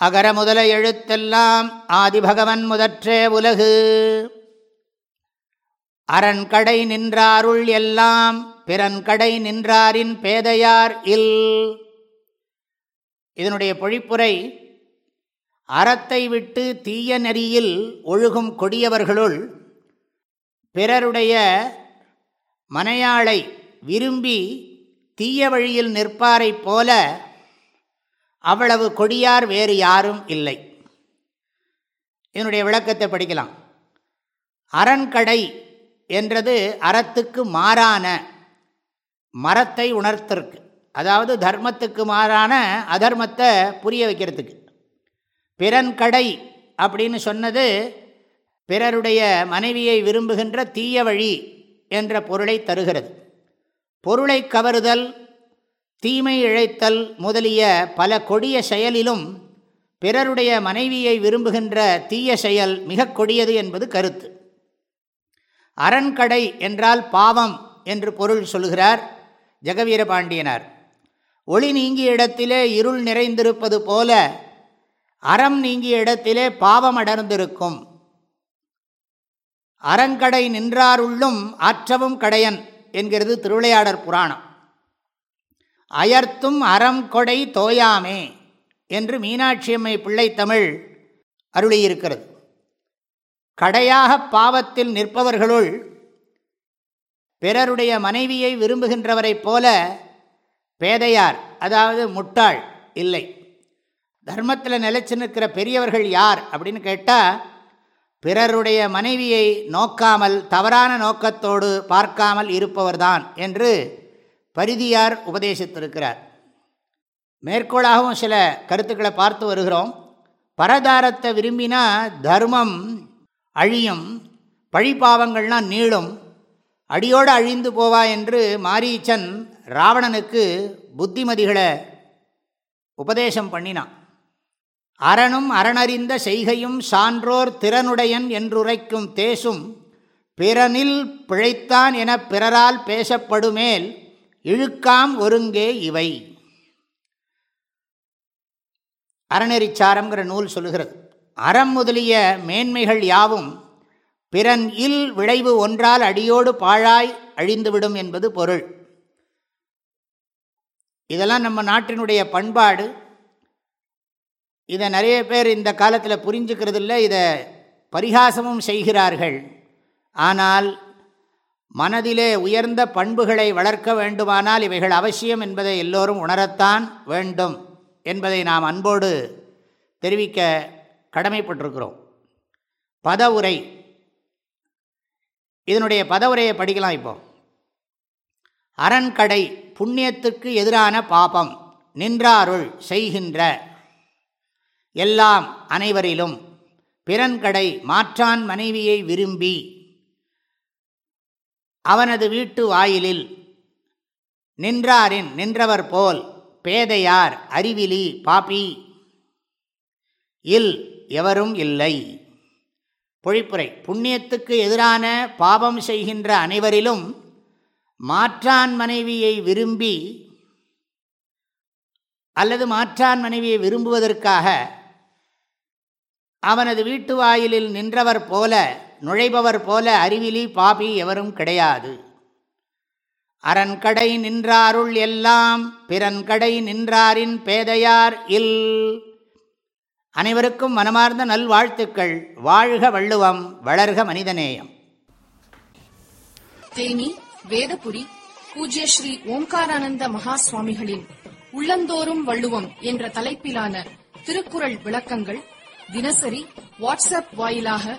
அகர முதல எழுத்தெல்லாம் ஆதிபகவன் முதற்றே உலகு. அரண்கடை நின்றாருள் எல்லாம் பிறன்கடை நின்றாரின் பேதையார் இல். இதனுடைய பொழிப்புரை அறத்தை விட்டு தீய நெறியில் ஒழுகும் கொடியவர்களுள் பிறருடைய மனையாளை விரும்பி தீய வழியில் நிற்பாரைப் போல அவ்வளவு கொடியார் வேறு யாரும் இல்லை. இதனுடைய விளக்கத்தை படிக்கலாம். அரண்கடை என்றது அறத்துக்கு மாறான மரத்தை உணர்த்திருக்கு. அதாவது தர்மத்துக்கு மாறான அதர்மத்தை புரிய வைக்கிறதுக்கு. பிறன்கடை அப்படின்னு சொன்னது பிறருடைய மனைவியை விரும்புகின்ற தீய வழி என்ற பொருளை தருகிறது. பொருளை கவருதல் தீமை இழைத்தல் முதலிய பல கொடிய செயலிலும் பிறருடைய மனைவியை விரும்புகின்ற தீய செயல் மிக கொடியது என்பது கருத்து. அரண்கடை என்றால் பாவம் என்று பொருள் சொல்கிறார் ஜெகவீரபாண்டியனார் ஒளி நீங்கிய இடத்திலே இருள் நிறைந்திருப்பது போல அறம் நீங்கிய இடத்திலே பாவம் அடர்ந்திருக்கும். அறங்கடை நின்றாருள்ளும் ஆற்றவும் கடையன் என்கிறது திருவிளையாடற் புராணம். அயர்த்தும் அறம் கொடை தோயாமே என்று மீனாட்சியம்மை பிள்ளைத்தமிழ் அருளியிருக்கிறது. கடையாக பாவத்தில் நிற்பவர்களுள் பிறருடைய மனைவியை விரும்புகின்றவரைப் போல பேதையார் அதாவது முட்டாள் இல்லை. தர்மத்தில் நிலைச்சு நிற்கிற பெரியவர்கள் யார் அப்படின்னு கேட்டால் பிறருடைய மனைவியை நோக்காமல் தவறான நோக்கத்தோடு பார்க்காமல் இருப்பவர்தான் என்று பரிதியார் உபதேசித்திருக்கிறார். மேற்கோளாகவும் சில கருத்துக்களை பார்த்து வருகிறோம். பரதாரத்தை விரும்பினா தர்மம் அழியும் பழிப்பாவங்கள்லாம் நீளும் அடியோடு அழிந்து போவா என்று மாரீச்சன் ராவணனுக்கு புத்திமதிகளை உபதேசம் பண்ணினான். அரணும் அரணறிந்த செய்கையும் சான்றோர் திறனுடையன் என்றுரைக்கும் தேசும் பிறனில் பிழைத்தான் என பிறரால் பேசப்படுமேல் இழுக்காம் ஒருங்கே இவை. அறநெறிச்சாரம்ங்கிற நூல் சொல்லுகிறது. அறம் முதலிய மேன்மைகள் யாவும் பிறன் இல் விளைவு ஒன்றால் அடியோடு பாழாய் அழிந்துவிடும் என்பது பொருள். இதெல்லாம் நம்ம நாட்டினுடைய பண்பாடு. இதை நிறைய பேர் இந்த காலத்தில் புரிஞ்சுக்கிறது இல்லை இதை பரிகாசமும் செய்கிறார்கள். ஆனால் மனதிலே உயர்ந்த பண்புகளை வளர்க்க வேண்டுமானால் இவைகள் அவசியம் என்பதை எல்லோரும் உணரத்தான் வேண்டும் என்பதை நாம் அன்போடு தெரிவிக்க கடமைப்பட்டிருக்கிறோம். பதவுரை இதனுடைய பதவுரையை படிக்கலாம் இப்போ. அரண்கடை புண்ணியத்துக்கு எதிரான பாபம் நின்றாருள் செய்கின்ற எல்லாம் அனைவரிலும். பிறன்கடை மாற்றான் மனைவியை விரும்பி அவனது வீட்டு வாயிலில் நின்றாரின் நின்றவர் போல் பேதையார் அறிவிலி பாப்பி இல் எவரும் இல்லை பொழிப்புரை. புண்ணியத்துக்கு எதிரான பாபம் செய்கின்ற அனைவரிலும் மாற்றான் மனைவியை விரும்பி அல்லது மாற்றான் மனைவியை விரும்புவதற்காக அவனது வீட்டு வாயிலில் நின்றவர் போல நுழைபவர் போல அறிவிலி பாபி எவரும் கிடையாது. அரண்கடை நின்றாருள் எல்லாம் பிறன்கடை நின்றாரின் பேதையார் இல். அனைவருக்கும் மனமார்ந்த நல்வாழ்த்துக்கள். வாழ்க வள்ளுவம் வளர்க மனிதநேயம். தேனி வேதபுரி பூஜ்ய ஸ்ரீ ஓம்காரானந்த மகா சுவாமிகளின் உள்ளந்தோறும் வள்ளுவம் என்ற தலைப்பிலான திருக்குறள் விளக்கங்கள் தினசரி வாட்ஸ்அப் வாயிலாக